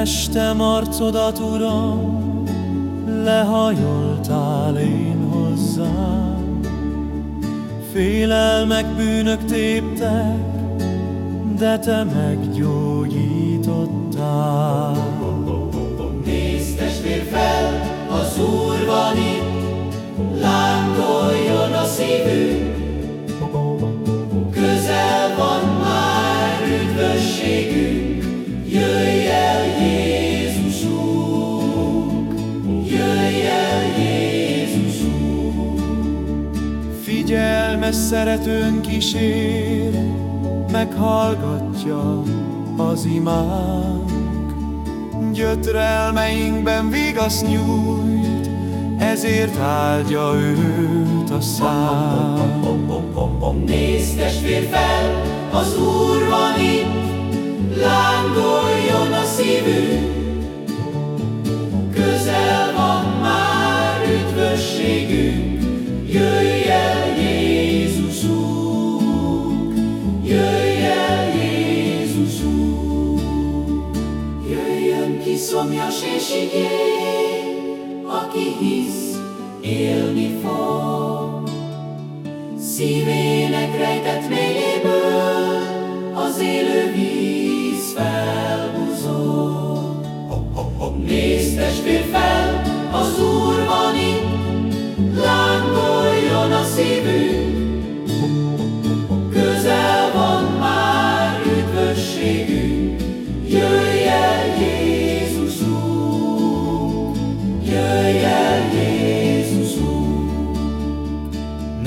Kerestem arcodat, Uram, lehajoltál én hozzám. Félelmek, bűnök téptek, de te meggyógyítottál. szívünk, Figyelmes szeretőnk kísér, meghallgatja az imánk, gyötrelmeinkben vigasz nyújt, ezért áldja őt a szám. Nézd testvér fel, az Úr szomjas és igény, aki hisz, élni fog. Szívének rejtett mélyéből